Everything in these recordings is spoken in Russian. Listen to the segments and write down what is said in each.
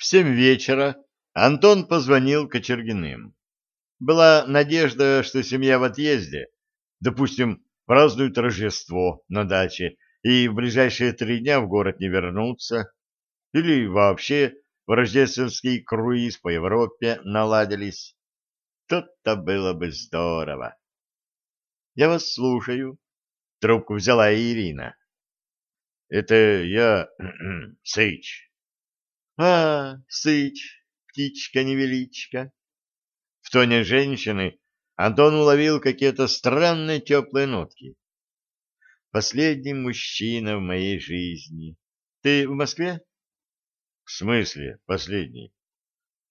В семь вечера Антон позвонил Кочергиным. Была надежда, что семья в отъезде, допустим, празднуют Рождество на даче и в ближайшие три дня в город не вернутся, или вообще в рождественский круиз по Европе наладились. Тут-то было бы здорово. — Я вас слушаю. Трубку взяла Ирина. — Это я, Сыч. — А, Сыч, птичка-невеличка. В тоне женщины Антон уловил какие-то странные теплые нотки. «Последний мужчина в моей жизни. Ты в Москве?» «В смысле последний?»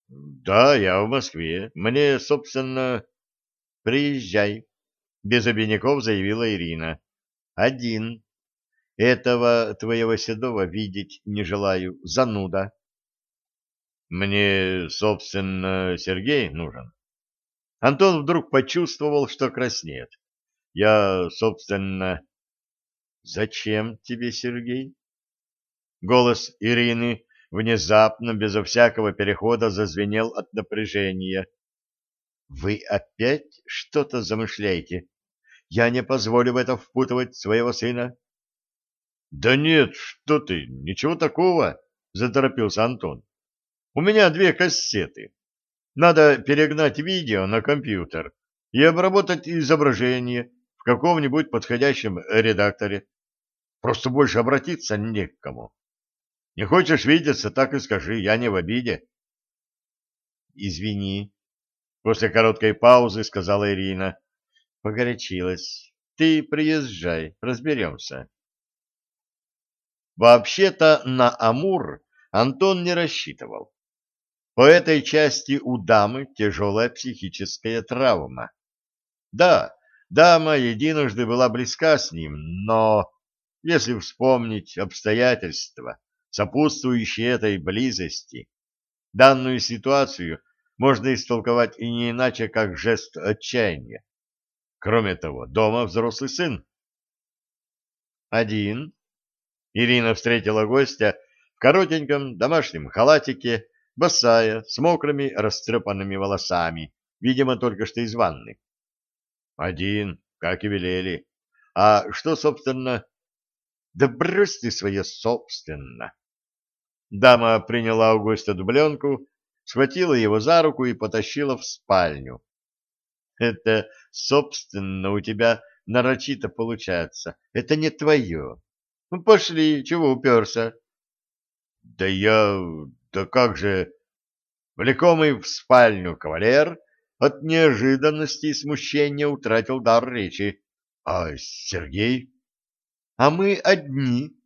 «Да, я в Москве. Мне, собственно...» «Приезжай», — без обиняков заявила Ирина. «Один. Этого твоего седого видеть не желаю. Зануда». «Мне, собственно, Сергей нужен». Антон вдруг почувствовал, что краснеет. «Я, собственно...» «Зачем тебе, Сергей?» Голос Ирины внезапно, безо всякого перехода, зазвенел от напряжения. «Вы опять что-то замышляете? Я не позволю в это впутывать своего сына». «Да нет, что ты, ничего такого», — заторопился Антон. «У меня две кассеты. Надо перегнать видео на компьютер и обработать изображение в каком-нибудь подходящем редакторе. Просто больше обратиться не к кому. Не хочешь видеться, так и скажи, я не в обиде. Извини. После короткой паузы сказала Ирина. Погорячилась. Ты приезжай, разберемся. Вообще-то на Амур Антон не рассчитывал. По этой части у дамы тяжелая психическая травма. Да, дама единожды была близка с ним, но, если вспомнить обстоятельства, сопутствующие этой близости. Данную ситуацию можно истолковать и не иначе, как жест отчаяния. Кроме того, дома взрослый сын. Один. Ирина встретила гостя в коротеньком домашнем халатике, босая, с мокрыми растрепанными волосами, видимо, только что из ванны. Один, как и велели. А что, собственно... Да брось ты свое собственно. Дама приняла у гостя дубленку, схватила его за руку и потащила в спальню. Это, собственно, у тебя нарочито получается. Это не твое. Ну, пошли, чего уперся? Да я... да как же... Влекомый в спальню кавалер от неожиданности и смущения утратил дар речи. А Сергей? А мы одни,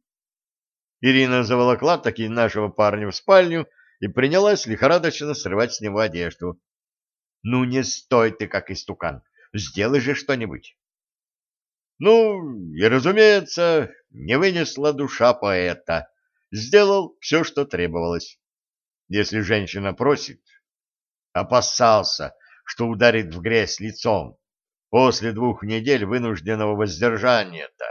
Ирина заволокла таки нашего парня в спальню и принялась лихорадочно срывать с него одежду. — Ну, не стой ты, как истукан, сделай же что-нибудь. Ну, и, разумеется, не вынесла душа поэта. Сделал все, что требовалось. Если женщина просит, опасался, что ударит в грязь лицом после двух недель вынужденного воздержания-то.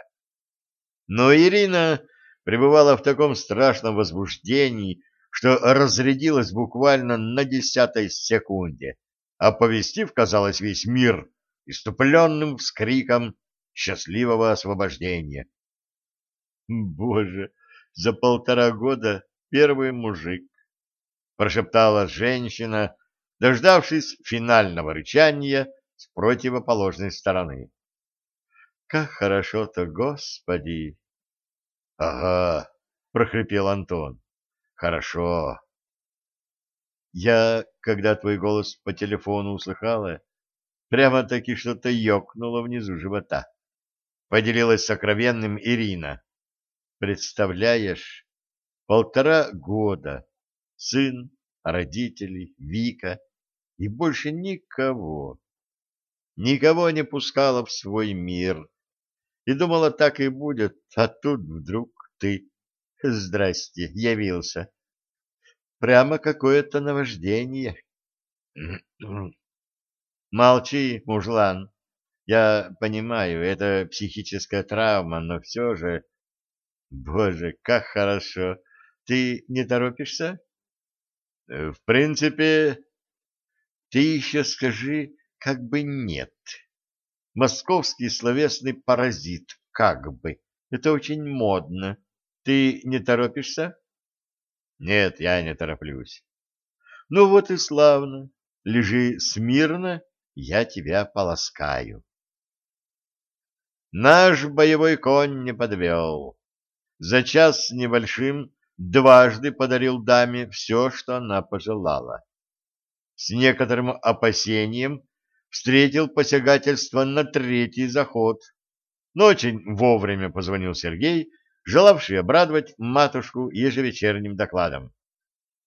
Но Ирина пребывала в таком страшном возбуждении, что разрядилась буквально на десятой секунде, оповестив, казалось, весь мир иступленным вскриком счастливого освобождения. «Боже, за полтора года первый мужик!» — прошептала женщина, дождавшись финального рычания с противоположной стороны. «Как хорошо-то, Господи!» Ага, прохрипел Антон. Хорошо. Я, когда твой голос по телефону услыхала, прямо-таки что-то ёкнуло внизу живота. Поделилась сокровенным Ирина. Представляешь, полтора года, сын, родители, Вика и больше никого. Никого не пускала в свой мир и думала, так и будет, а тут вдруг ты. Здрасте, явился. Прямо какое-то наваждение. Молчи, мужлан. Я понимаю, это психическая травма, но все же... Боже, как хорошо. Ты не торопишься? Э, в принципе... Ты еще скажи, как бы нет. Московский словесный паразит, как бы. Это очень модно. Ты не торопишься? Нет, я не тороплюсь. Ну вот и славно. Лежи смирно, я тебя полоскаю. Наш боевой конь не подвел. За час небольшим дважды подарил даме все, что она пожелала. С некоторым опасением встретил посягательство на третий заход, но очень вовремя позвонил Сергей, желавший обрадовать матушку ежевечерним докладом.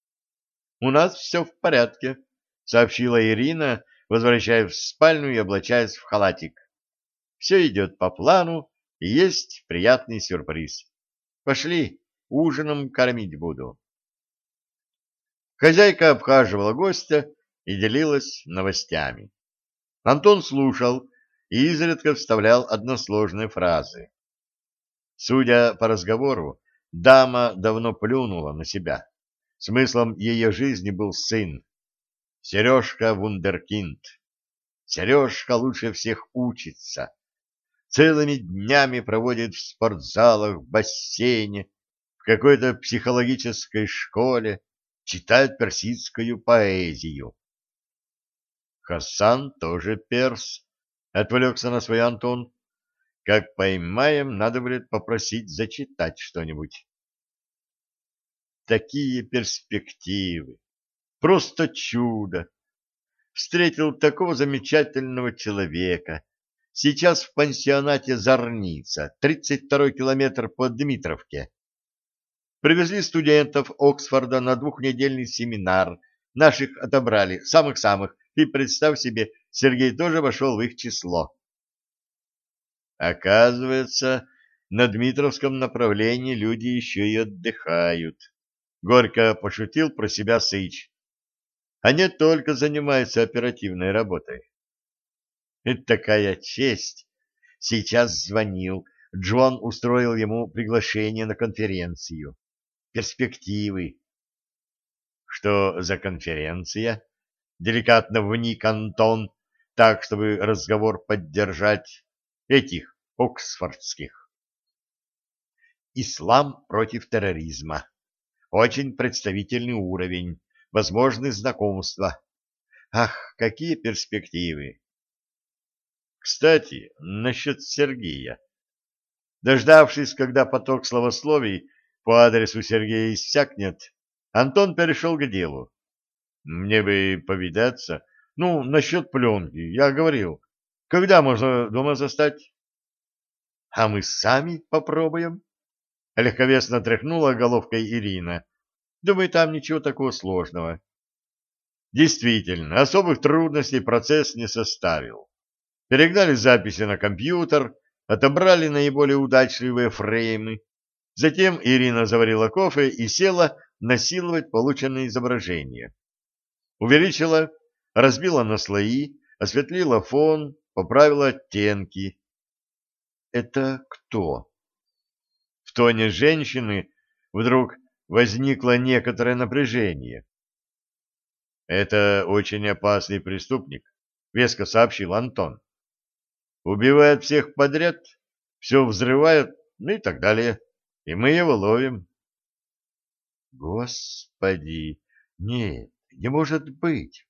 — У нас все в порядке, — сообщила Ирина, возвращаясь в спальню и облачаясь в халатик. — Все идет по плану, и есть приятный сюрприз. Пошли, ужином кормить буду. Хозяйка обхаживала гостя и делилась новостями. Антон слушал и изредка вставлял односложные фразы. Судя по разговору, дама давно плюнула на себя. Смыслом ее жизни был сын. Сережка вундеркинд. Сережка лучше всех учится. Целыми днями проводит в спортзалах, в бассейне, какой-то психологической школе, читает персидскую поэзию. Хасан тоже перс, отвлекся на свой Антон. Как поймаем, надо будет попросить зачитать что-нибудь. Такие перспективы! Просто чудо! Встретил такого замечательного человека. Сейчас в пансионате Зарница, 32-й километр по Дмитровке. Привезли студентов Оксфорда на двухнедельный семинар. Наших отобрали, самых-самых. И представь себе, Сергей тоже вошел в их число. Оказывается, на Дмитровском направлении люди еще и отдыхают. Горько пошутил про себя Сыч. Не только занимаются оперативной работой. Это такая честь. Сейчас звонил. Джон устроил ему приглашение на конференцию. Перспективы. Что за конференция? Деликатно вник Антон, так, чтобы разговор поддержать этих оксфордских. Ислам против терроризма. Очень представительный уровень, возможны знакомства. Ах, какие перспективы! Кстати, насчет Сергея. Дождавшись, когда поток словословий по адресу Сергея иссякнет, Антон перешел к делу. Мне бы повидаться. Ну, насчет пленки, я говорил. Когда можно дома застать? А мы сами попробуем. Легковесно тряхнула головкой Ирина. Думаю, там ничего такого сложного. Действительно, особых трудностей процесс не составил. Перегнали записи на компьютер, отобрали наиболее удачливые фреймы. Затем Ирина заварила кофе и села насиловать полученные изображения. Увеличила, разбила на слои, осветлила фон, поправила оттенки. Это кто? В тоне женщины вдруг возникло некоторое напряжение. Это очень опасный преступник, веско сообщил Антон. Убивает всех подряд, все взрывает, ну и так далее. И мы его ловим. Господи, нет, не может быть.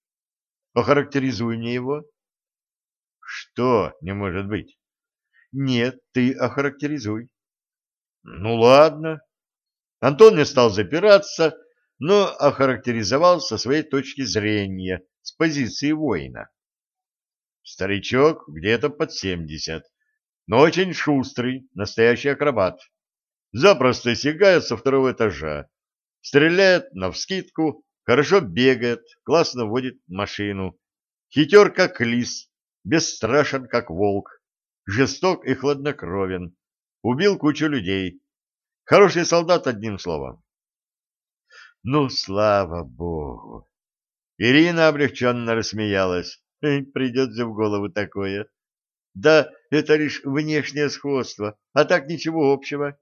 Охарактеризуй мне его. Что не может быть? Нет, ты охарактеризуй. Ну ладно. Антон не стал запираться, но охарактеризовал со своей точки зрения, с позиции воина. Старичок где-то под семьдесят, но очень шустрый, настоящий акробат. Запросто сигает со второго этажа, стреляет навскидку, хорошо бегает, классно водит машину, хитер как лис, бесстрашен как волк, жесток и хладнокровен, убил кучу людей. Хороший солдат, одним словом. Ну, слава богу! Ирина облегченно рассмеялась. Придет же в голову такое. Да, это лишь внешнее сходство, а так ничего общего.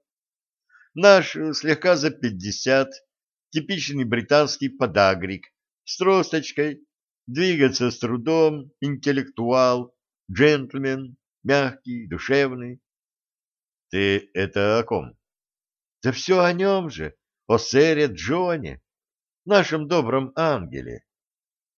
Наш слегка за пятьдесят, типичный британский подагрик с тросточкой, двигаться с трудом, интеллектуал, джентльмен, мягкий, душевный. Ты это о ком? Да все о нем же, о сэре Джоне, нашем добром ангеле.